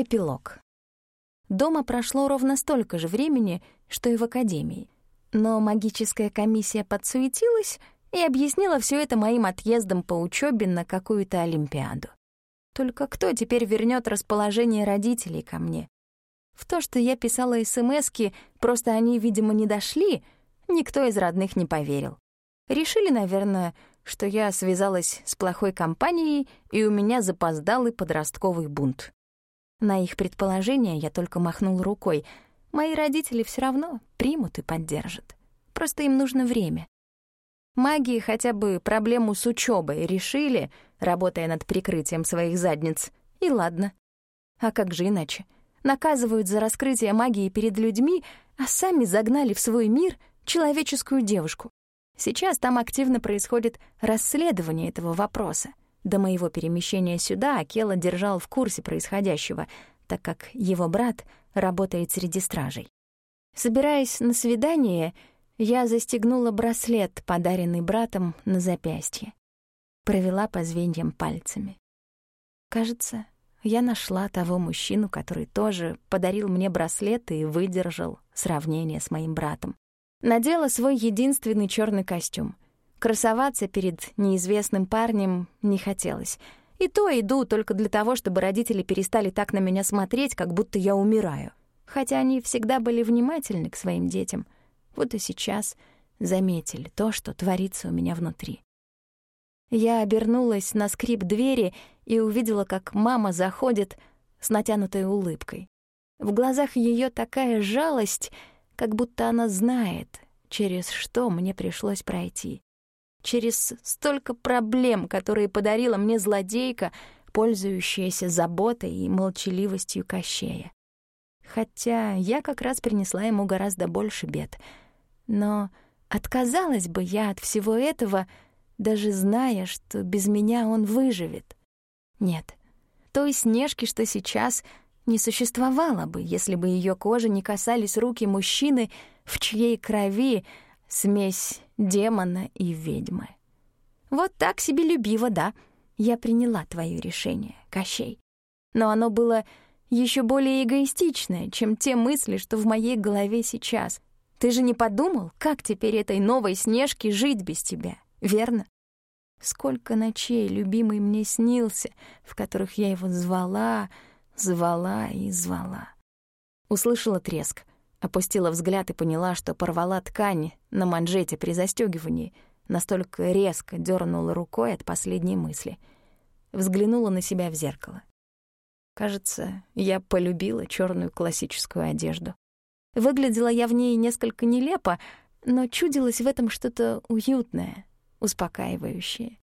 Эпилог. Дома прошло ровно столько же времени, что и в академии. Но магическая комиссия подсуетилась и объяснила все это моим отъездом по учебе на какую-то олимпиаду. Только кто теперь вернет расположение родителей ко мне? В то, что я писала СМСки, просто они, видимо, не дошли, никто из родных не поверил. Решили, наверное, что я связалась с плохой компанией, и у меня запоздалый подростковый бунт. На их предположение я только махнул рукой. Мои родители все равно примут и поддержат. Просто им нужно время. Маги хотя бы проблему с учебой решили, работая над прикрытием своих задниц. И ладно. А как же иначе? Наказывают за раскрытие магии перед людьми, а сами загнали в свой мир человеческую девушку. Сейчас там активно происходит расследование этого вопроса. До моего перемещения сюда Акела держал в курсе происходящего, так как его брат работает среди стражей. Собираясь на свидание, я застегнула браслет, подаренный братом, на запястье. Провела по звеньям пальцами. Кажется, я нашла того мужчину, который тоже подарил мне браслет и выдержал сравнение с моим братом. Надела свой единственный черный костюм — Красоваться перед неизвестным парнем не хотелось. И то иду только для того, чтобы родители перестали так на меня смотреть, как будто я умираю. Хотя они всегда были внимательны к своим детям. Вот и сейчас заметили то, что творится у меня внутри. Я обернулась на скрип двери и увидела, как мама заходит с натянутой улыбкой. В глазах ее такая жалость, как будто она знает, через что мне пришлось пройти через столько проблем, которые подарила мне злодейка, пользующаяся заботой и молчаливостью Кощея. Хотя я как раз принесла ему гораздо больше бед. Но отказалась бы я от всего этого, даже зная, что без меня он выживет. Нет, той Снежки, что сейчас, не существовало бы, если бы ее кожи не касались руки мужчины, в чьей крови смесь демона и ведьмы. Вот так себе любиво, да. Я приняла твое решение, Кощей. Но оно было еще более эгоистичное, чем те мысли, что в моей голове сейчас. Ты же не подумал, как теперь этой новой Снежке жить без тебя, верно? Сколько ночей любимый мне снился, в которых я его звала, звала и звала. Услышала треск — Опустила взгляд и поняла, что порвала ткань на манжете при застёгивании, настолько резко дернула рукой от последней мысли. Взглянула на себя в зеркало. Кажется, я полюбила черную классическую одежду. Выглядела я в ней несколько нелепо, но чудилось в этом что-то уютное, успокаивающее.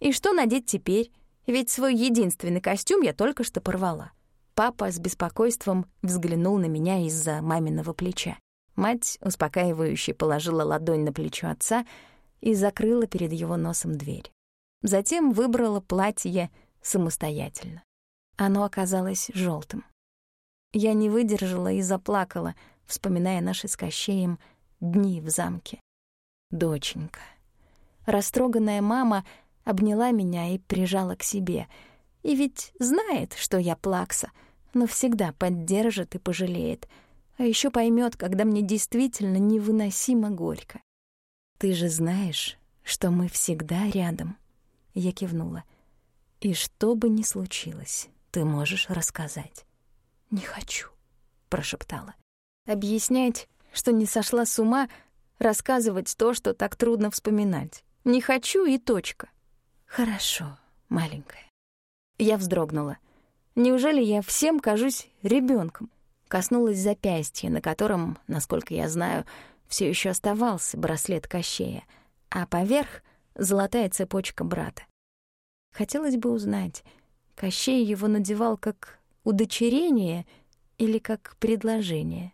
И что надеть теперь? Ведь свой единственный костюм я только что порвала. Папа с беспокойством взглянул на меня из-за маминого плеча. Мать успокаивающе положила ладонь на плечо отца и закрыла перед его носом дверь. Затем выбрала платье самостоятельно. Оно оказалось желтым. Я не выдержала и заплакала, вспоминая наши с Кощеем дни в замке. Доченька. Растроганная мама обняла меня и прижала к себе. И ведь знает, что я плакса — но всегда поддержит и пожалеет, а еще поймет, когда мне действительно невыносимо горько. «Ты же знаешь, что мы всегда рядом», — я кивнула. «И что бы ни случилось, ты можешь рассказать». «Не хочу», — прошептала. «Объяснять, что не сошла с ума, рассказывать то, что так трудно вспоминать. Не хочу и точка». «Хорошо, маленькая». Я вздрогнула. Неужели я всем кажусь ребенком? Коснулась запястья, на котором, насколько я знаю, все еще оставался браслет Кощея, а поверх — золотая цепочка брата. Хотелось бы узнать, Кощей его надевал как удочерение или как предложение.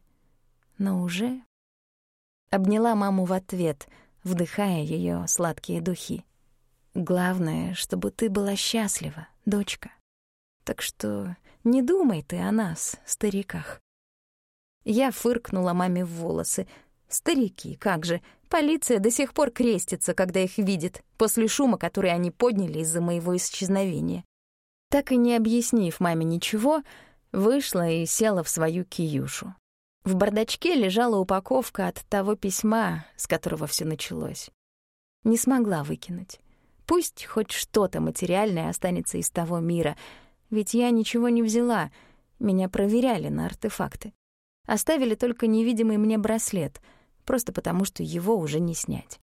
Но уже... Обняла маму в ответ, вдыхая ее сладкие духи. «Главное, чтобы ты была счастлива, дочка». Так что не думай ты о нас, стариках. Я фыркнула маме в волосы. Старики, как же, полиция до сих пор крестится, когда их видит, после шума, который они подняли из-за моего исчезновения. Так и не объяснив маме ничего, Вышла и села в свою киюшу. В бардачке лежала упаковка от того письма, с которого все началось. Не смогла выкинуть. Пусть хоть что-то материальное останется из того мира, ведь я ничего не взяла, меня проверяли на артефакты. Оставили только невидимый мне браслет, просто потому что его уже не снять.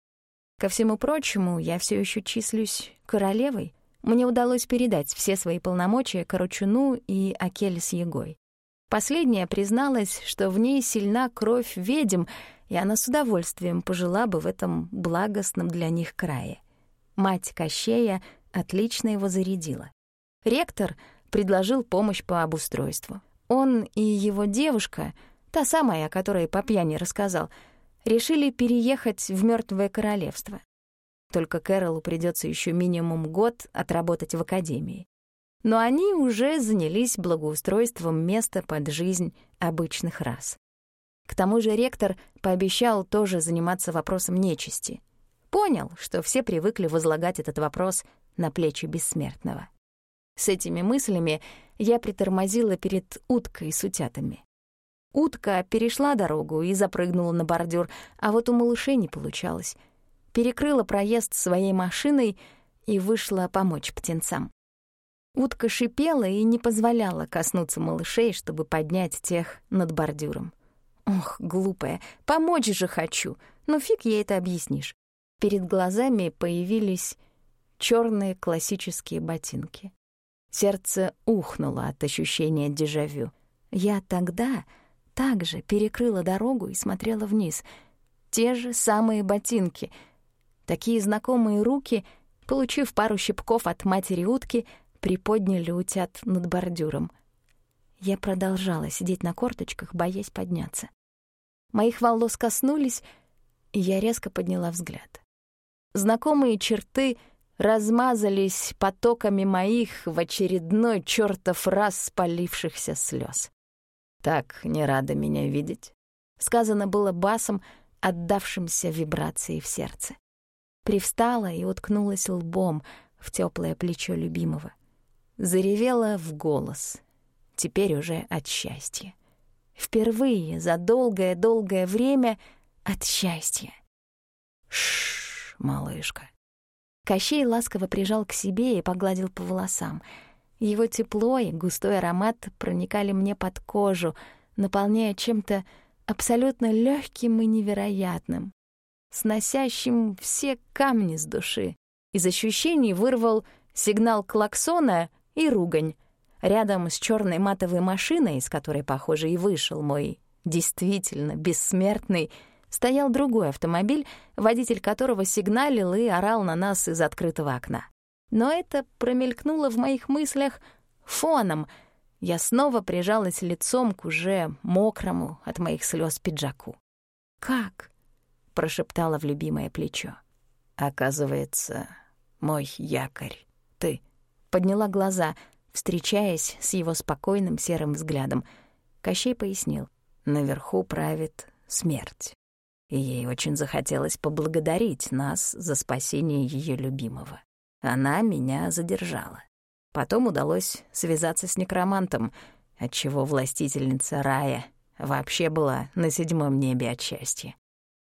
Ко всему прочему, я все еще числюсь королевой. Мне удалось передать все свои полномочия Корочуну и Акель с Егой. Последняя призналась, что в ней сильна кровь ведьм, и она с удовольствием пожила бы в этом благостном для них крае. Мать Кощея отлично его зарядила. Ректор предложил помощь по обустройству. Он и его девушка, та самая, о которой по пьяни рассказал, решили переехать в Мертвое королевство. Только Кэролу придется еще минимум год отработать в академии но они уже занялись благоустройством места под жизнь обычных рас. К тому же ректор пообещал тоже заниматься вопросом нечисти. Понял, что все привыкли возлагать этот вопрос на плечи бессмертного. С этими мыслями я притормозила перед уткой с утятами. Утка перешла дорогу и запрыгнула на бордюр, а вот у малышей не получалось. Перекрыла проезд своей машиной и вышла помочь птенцам. Утка шипела и не позволяла коснуться малышей, чтобы поднять тех над бордюром. Ох, глупая, помочь же хочу, но фиг ей это объяснишь. Перед глазами появились черные классические ботинки. Сердце ухнуло от ощущения дежавю. Я тогда также перекрыла дорогу и смотрела вниз. Те же самые ботинки. Такие знакомые руки, получив пару щипков от матери утки, приподняли утят над бордюром. Я продолжала сидеть на корточках, боясь подняться. Моих волос коснулись, и я резко подняла взгляд. Знакомые черты размазались потоками моих в очередной чертов раз спалившихся слез. «Так не рада меня видеть», — сказано было басом, отдавшимся вибрации в сердце. Привстала и уткнулась лбом в теплое плечо любимого. Заревела в голос, теперь уже от счастья. Впервые за долгое-долгое время от счастья. Шш, малышка. Кощей ласково прижал к себе и погладил по волосам. Его тепло и густой аромат проникали мне под кожу, наполняя чем-то абсолютно легким и невероятным, сносящим все камни с души. Из ощущений вырвал сигнал клаксона — и ругань. Рядом с черной матовой машиной, из которой, похоже, и вышел мой действительно бессмертный, стоял другой автомобиль, водитель которого сигналил и орал на нас из открытого окна. Но это промелькнуло в моих мыслях фоном. Я снова прижалась лицом к уже мокрому от моих слез пиджаку. «Как?» — прошептала в любимое плечо. «Оказывается, мой якорь — ты» подняла глаза, встречаясь с его спокойным серым взглядом. Кощей пояснил. Наверху правит смерть. И ей очень захотелось поблагодарить нас за спасение ее любимого. Она меня задержала. Потом удалось связаться с некромантом, отчего властительница рая вообще была на седьмом небе от счастья.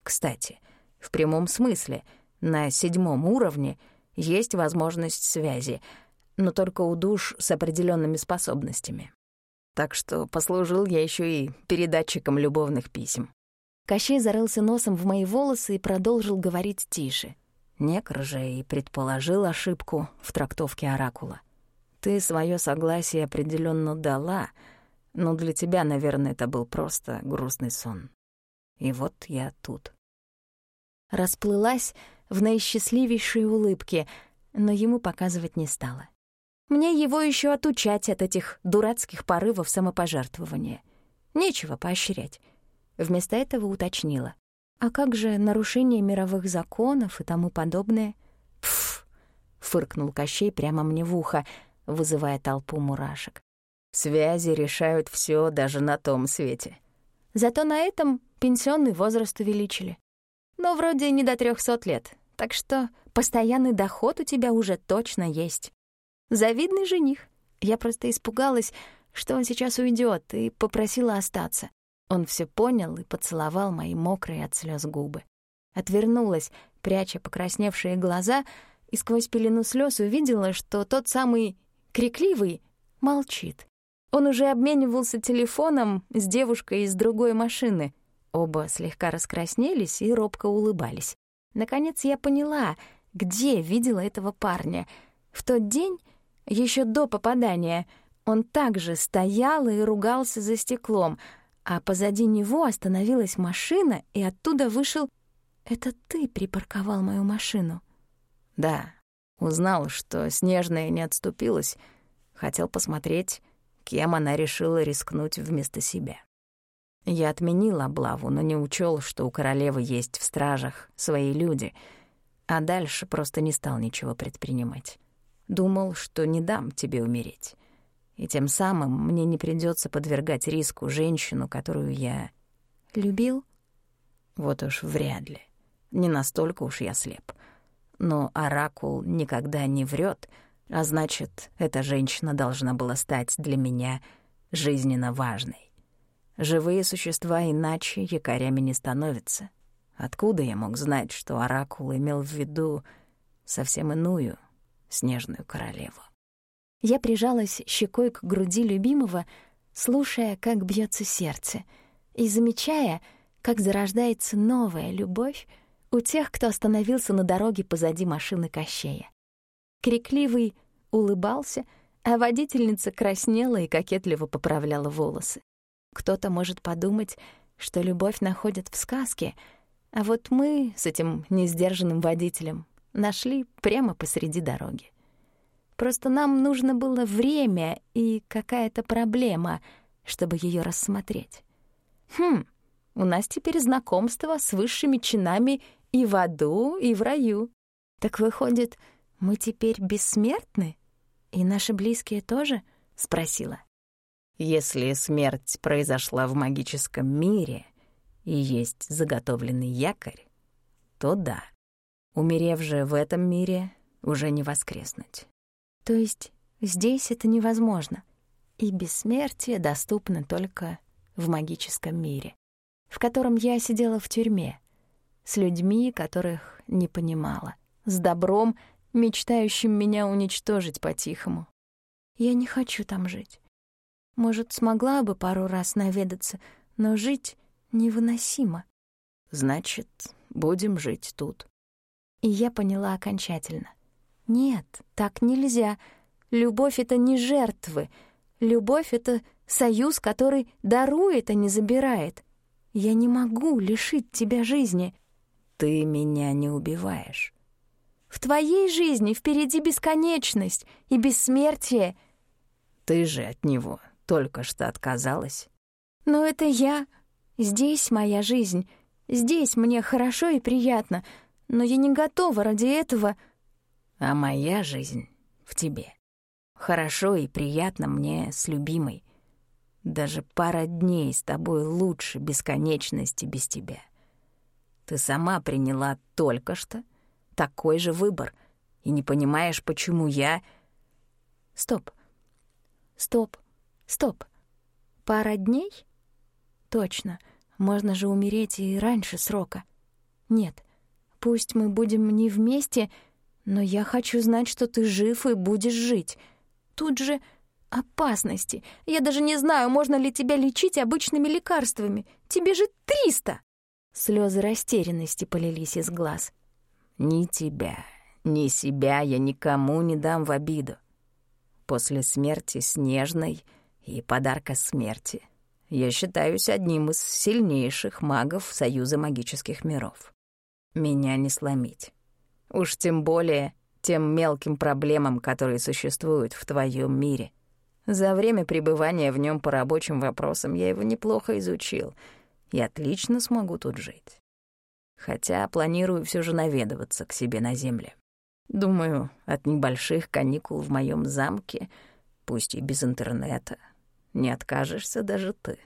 Кстати, в прямом смысле, на седьмом уровне есть возможность связи — но только у душ с определенными способностями. Так что послужил я еще и передатчиком любовных писем. Кощей зарылся носом в мои волосы и продолжил говорить тише. Некр же и предположил ошибку в трактовке оракула. Ты свое согласие определенно дала, но для тебя, наверное, это был просто грустный сон. И вот я тут. Расплылась в наисчастливейшей улыбке, но ему показывать не стала. Мне его еще отучать от этих дурацких порывов самопожертвования. Нечего поощрять. Вместо этого уточнила. А как же нарушение мировых законов и тому подобное? Пф, фыркнул Кощей прямо мне в ухо, вызывая толпу мурашек. Связи решают все даже на том свете. Зато на этом пенсионный возраст увеличили. Но вроде не до трехсот лет, так что постоянный доход у тебя уже точно есть. Завидный жених. Я просто испугалась, что он сейчас уйдет, и попросила остаться. Он все понял и поцеловал мои мокрые от слез губы. Отвернулась, пряча покрасневшие глаза, и сквозь пелену слез увидела, что тот самый крикливый молчит. Он уже обменивался телефоном с девушкой из другой машины. Оба слегка раскраснелись и робко улыбались. Наконец я поняла, где видела этого парня. В тот день, еще до попадания, он также стоял и ругался за стеклом, а позади него остановилась машина, и оттуда вышел... «Это ты припарковал мою машину?» «Да. Узнал, что Снежная не отступилась. Хотел посмотреть, кем она решила рискнуть вместо себя. Я отменил облаву, но не учел, что у королевы есть в стражах свои люди, а дальше просто не стал ничего предпринимать. Думал, что не дам тебе умереть. И тем самым мне не придется подвергать риску женщину, которую я... Любил? Вот уж вряд ли. Не настолько уж я слеп. Но Оракул никогда не врет, а значит, эта женщина должна была стать для меня жизненно важной. Живые существа иначе якорями не становятся. Откуда я мог знать, что Оракул имел в виду совсем иную снежную королеву? Я прижалась щекой к груди любимого, слушая, как бьется сердце, и замечая, как зарождается новая любовь у тех, кто остановился на дороге позади машины Кощея. Крикливый улыбался, а водительница краснела и кокетливо поправляла волосы. Кто-то может подумать, что любовь находят в сказке, а вот мы с этим несдержанным водителем нашли прямо посреди дороги. Просто нам нужно было время и какая-то проблема, чтобы ее рассмотреть. Хм, у нас теперь знакомство с высшими чинами и в аду, и в раю. Так выходит, мы теперь бессмертны? И наши близкие тоже? Спросила. Если смерть произошла в магическом мире и есть заготовленный якорь, то да. Умерев же в этом мире, уже не воскреснуть. То есть здесь это невозможно, и бессмертие доступно только в магическом мире, в котором я сидела в тюрьме, с людьми, которых не понимала, с добром, мечтающим меня уничтожить по-тихому. Я не хочу там жить. Может, смогла бы пару раз наведаться, но жить невыносимо. Значит, будем жить тут. И я поняла окончательно. Нет, так нельзя. Любовь — это не жертвы. Любовь — это союз, который дарует, а не забирает. Я не могу лишить тебя жизни. Ты меня не убиваешь. В твоей жизни впереди бесконечность и бессмертие. Ты же от него только что отказалась. Но это я. Здесь моя жизнь. Здесь мне хорошо и приятно. Но я не готова ради этого. А моя жизнь в тебе. Хорошо и приятно мне с любимой. Даже пара дней с тобой лучше бесконечности без тебя. Ты сама приняла только что такой же выбор и не понимаешь, почему я... Стоп. Стоп. Стоп. Пара дней? Точно. Можно же умереть и раньше срока. Нет. Пусть мы будем не вместе, но я хочу знать, что ты жив и будешь жить. Тут же опасности. Я даже не знаю, можно ли тебя лечить обычными лекарствами. Тебе же триста!» Слезы растерянности полились из глаз. «Ни тебя, ни себя я никому не дам в обиду. После смерти Снежной и подарка смерти. Я считаюсь одним из сильнейших магов Союза магических миров. Меня не сломить. Уж тем более тем мелким проблемам, которые существуют в твоем мире. За время пребывания в нем по рабочим вопросам я его неплохо изучил и отлично смогу тут жить. Хотя планирую все же наведываться к себе на земле. Думаю, от небольших каникул в моем замке, пусть и без интернета, не откажешься даже ты.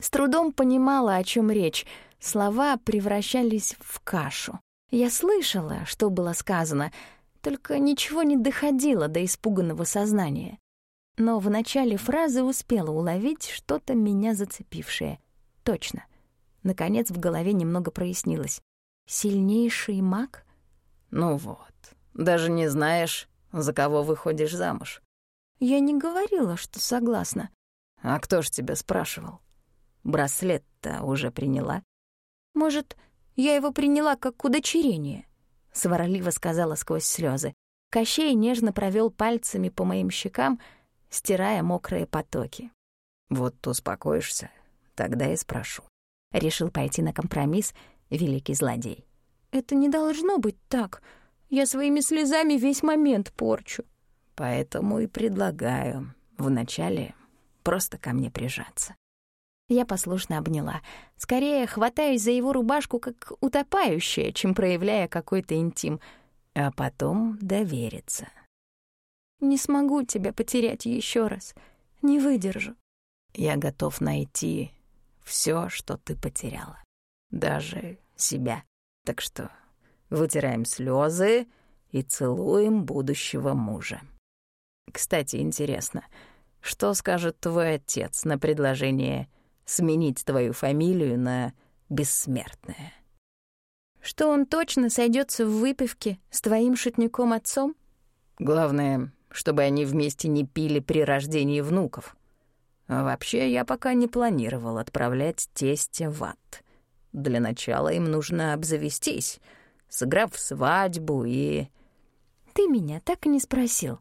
С трудом понимала, о чем речь. Слова превращались в кашу. Я слышала, что было сказано, только ничего не доходило до испуганного сознания. но в начале фразы успела уловить что-то меня зацепившее. Точно. Наконец в голове немного прояснилось. Сильнейший маг? Ну вот, даже не знаешь, за кого выходишь замуж. Я не говорила, что согласна. А кто ж тебя спрашивал? Браслет-то уже приняла? Может, я его приняла как удочерение? Сварливо сказала сквозь слезы. Кощей нежно провел пальцами по моим щекам, стирая мокрые потоки. Вот успокоишься, тогда и спрошу. Решил пойти на компромисс великий злодей. Это не должно быть так. Я своими слезами весь момент порчу. Поэтому и предлагаю вначале просто ко мне прижаться. Я послушно обняла, скорее хватаясь за его рубашку как утопающая, чем проявляя какой-то интим, а потом довериться. «Не смогу тебя потерять еще раз, не выдержу». «Я готов найти все, что ты потеряла, даже себя. Так что вытираем слезы и целуем будущего мужа. Кстати, интересно, что скажет твой отец на предложение сменить твою фамилию на бессмертное? Что он точно сойдется в выпивке с твоим шутником-отцом? Главное, чтобы они вместе не пили при рождении внуков. А вообще, я пока не планировал отправлять тестя в ад. Для начала им нужно обзавестись, сыграв свадьбу и... «Ты меня так и не спросил»,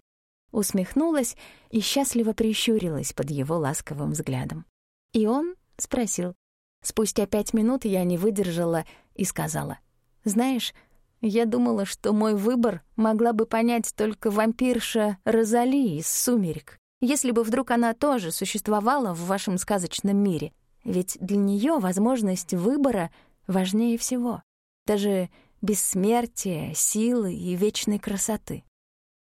усмехнулась и счастливо прищурилась под его ласковым взглядом. И он спросил. Спустя пять минут я не выдержала и сказала. «Знаешь, я думала, что мой выбор могла бы понять только вампирша Розали из «Сумерек», если бы вдруг она тоже существовала в вашем сказочном мире. Ведь для нее возможность выбора важнее всего. Даже бессмертия, силы и вечной красоты.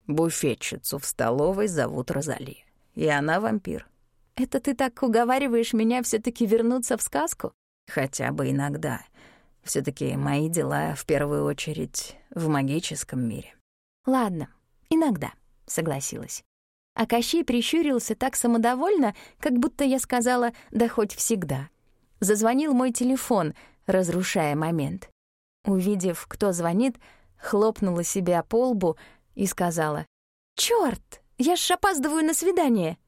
Буфетчицу в столовой зовут Розали, и она вампир. Это ты так уговариваешь меня все таки вернуться в сказку? Хотя бы иногда. все таки мои дела в первую очередь в магическом мире. Ладно, иногда, согласилась. А Кощей прищурился так самодовольно, как будто я сказала «да хоть всегда». Зазвонил мой телефон, разрушая момент. Увидев, кто звонит, хлопнула себя по лбу и сказала, «Чёрт, я ж опаздываю на свидание».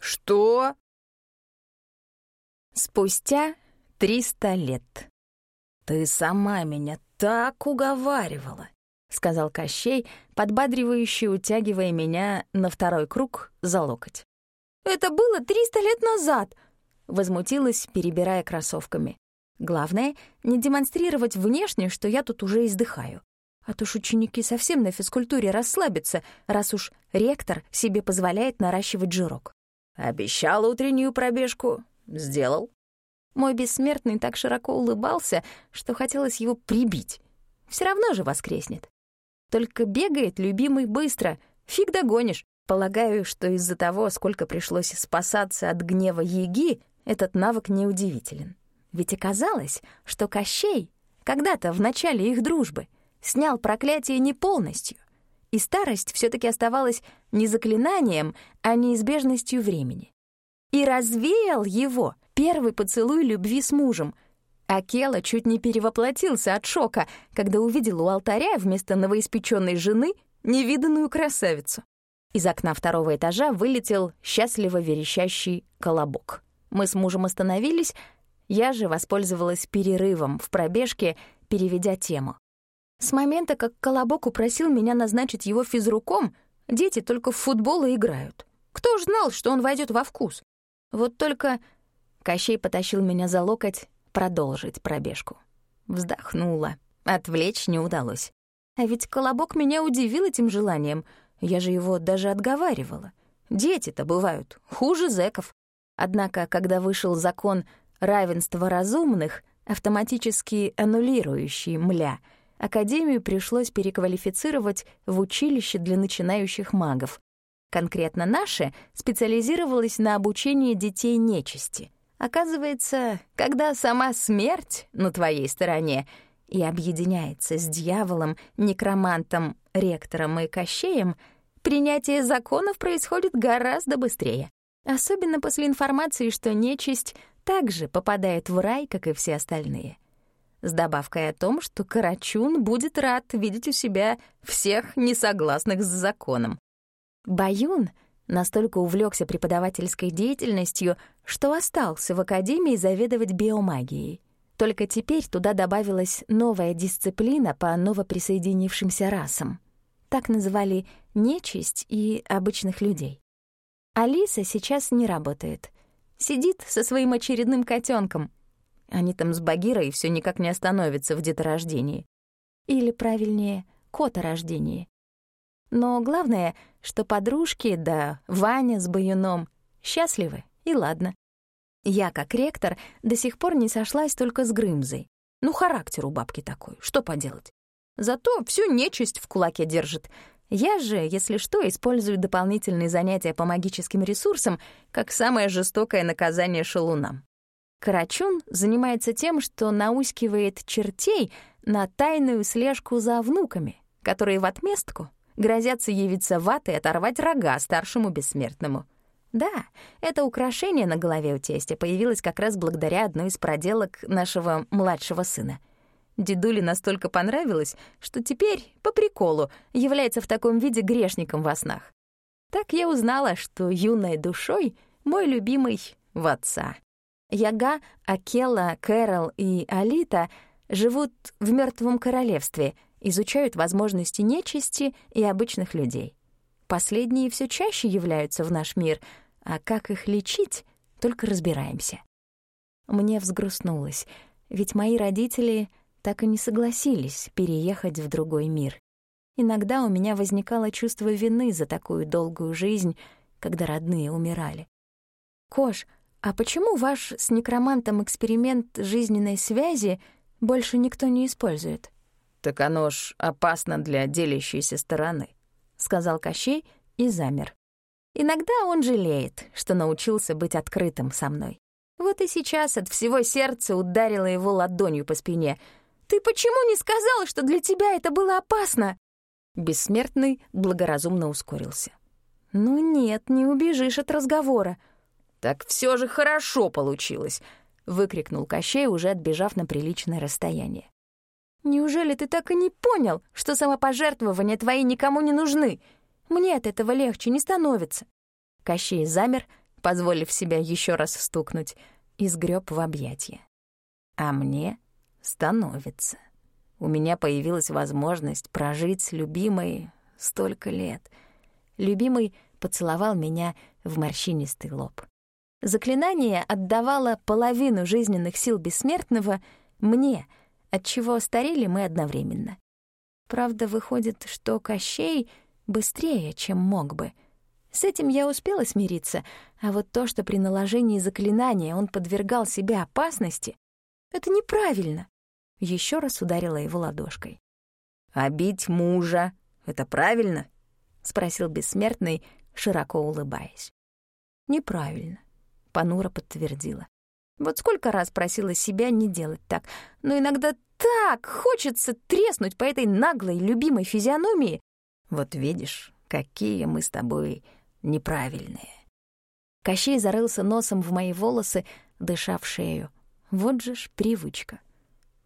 «Что?» Спустя триста лет. «Ты сама меня так уговаривала», — сказал Кощей, подбадривающе утягивая меня на второй круг за локоть. «Это было триста лет назад», — возмутилась, перебирая кроссовками. «Главное — не демонстрировать внешне, что я тут уже издыхаю. А то ж ученики совсем на физкультуре расслабятся, раз уж ректор себе позволяет наращивать жирок. Обещал утреннюю пробежку. Сделал. Мой бессмертный так широко улыбался, что хотелось его прибить. Все равно же воскреснет. Только бегает любимый быстро, фиг догонишь. Полагаю, что из-за того, сколько пришлось спасаться от гнева Еги, этот навык неудивителен. Ведь оказалось, что Кощей когда-то в начале их дружбы — снял проклятие не полностью, и старость все таки оставалась не заклинанием, а неизбежностью времени. И развеял его первый поцелуй любви с мужем. Акела чуть не перевоплотился от шока, когда увидел у алтаря вместо новоиспеченной жены невиданную красавицу. Из окна второго этажа вылетел счастливо верещащий колобок. Мы с мужем остановились, я же воспользовалась перерывом в пробежке, переведя тему. С момента, как Колобок упросил меня назначить его физруком, дети только в футбол и играют. Кто ж знал, что он войдет во вкус? Вот только Кощей потащил меня за локоть продолжить пробежку. Вздохнула. Отвлечь не удалось. А ведь Колобок меня удивил этим желанием. Я же его даже отговаривала. Дети-то бывают хуже зэков. Однако, когда вышел закон равенства разумных, автоматически аннулирующий мля — Академию пришлось переквалифицировать в училище для начинающих магов. Конкретно наше специализировалось на обучении детей нечисти. Оказывается, когда сама смерть на твоей стороне и объединяется с дьяволом, некромантом, ректором и кощеем, принятие законов происходит гораздо быстрее. Особенно после информации, что нечисть также попадает в рай, как и все остальные. С добавкой о том, что Карачун будет рад видеть у себя всех несогласных с законом. Баюн настолько увлекся преподавательской деятельностью, что остался в академии заведовать биомагией. Только теперь туда добавилась новая дисциплина по новоприсоединившимся расам. Так называли нечисть и обычных людей. Алиса сейчас не работает. Сидит со своим очередным котенком. Они там с Багирой все никак не остановятся в деторождении. Или, правильнее, которождении. Но главное, что подружки, да Ваня с Баюном, счастливы, и ладно. Я, как ректор, до сих пор не сошлась только с Грымзой. Ну, характер у бабки такой, что поделать. Зато всю нечисть в кулаке держит. Я же, если что, использую дополнительные занятия по магическим ресурсам как самое жестокое наказание шалунам. Карачун занимается тем, что наускивает чертей на тайную слежку за внуками, которые в отместку грозятся явиться в ад и оторвать рога старшему бессмертному. Да, это украшение на голове у тестя появилось как раз благодаря одной из проделок нашего младшего сына. Дедуле настолько понравилось, что теперь, по приколу, является в таком виде грешником во снах. Так я узнала, что юной душой мой любимый в отца. Яга, Акела, Кэрол и Алита живут в мертвом королевстве — изучают возможности нечисти и обычных людей. Последние все чаще являются в наш мир, а как их лечить, только разбираемся. Мне взгрустнулось, ведь мои родители так и не согласились переехать в другой мир. Иногда у меня возникало чувство вины за такую долгую жизнь, когда родные умирали. «Кош, а почему ваш с некромантом эксперимент жизненной связи больше никто не использует?» «Так оно ж опасно для делящейся стороны», — сказал Кощей и замер. Иногда он жалеет, что научился быть открытым со мной. Вот и сейчас от всего сердца ударила его ладонью по спине. «Ты почему не сказала, что для тебя это было опасно?» Бессмертный благоразумно ускорился. «Ну нет, не убежишь от разговора». «Так все же хорошо получилось», — выкрикнул Кощей, уже отбежав на приличное расстояние. Неужели ты так и не понял, что самопожертвования твои никому не нужны? Мне от этого легче не становится». Кощей замер, позволив себя еще раз стукнуть, и сгреб в объятия. «А мне становится. У меня появилась возможность прожить с любимой столько лет. Любимый поцеловал меня в морщинистый лоб. Заклинание отдавало половину жизненных сил бессмертного мне — отчего старели мы одновременно. Правда, выходит, что Кощей быстрее, чем мог бы. С этим я успела смириться, а вот то, что при наложении заклинания он подвергал себя опасности, это неправильно. Еще раз ударила его ладошкой. «А бить мужа — это правильно?» — спросил бессмертный, широко улыбаясь. «Неправильно», — Панура подтвердила. Вот сколько раз просила себя не делать так, но иногда так хочется треснуть по этой наглой, любимой физиономии. Вот видишь, какие мы с тобой неправильные. Кощей зарылся носом в мои волосы, дыша в шею. Вот же ж привычка.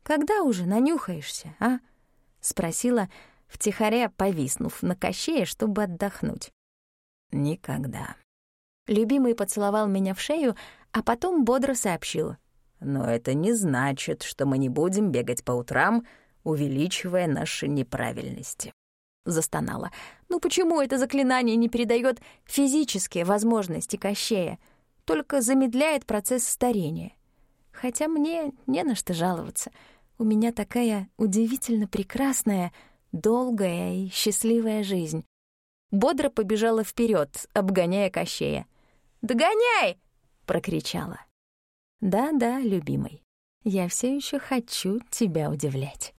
«Когда уже нанюхаешься, а?» — спросила, втихаря повиснув на Кощее, чтобы отдохнуть. «Никогда». Любимый поцеловал меня в шею, а потом бодро сообщил. «Но это не значит, что мы не будем бегать по утрам, увеличивая наши неправильности». Застонала. «Ну почему это заклинание не передает физические возможности Кощея, только замедляет процесс старения? Хотя мне не на что жаловаться. У меня такая удивительно прекрасная, долгая и счастливая жизнь». Бодро побежала вперед, обгоняя Кощея. «Догоняй!» — прокричала. «Да-да, любимый, я все еще хочу тебя удивлять».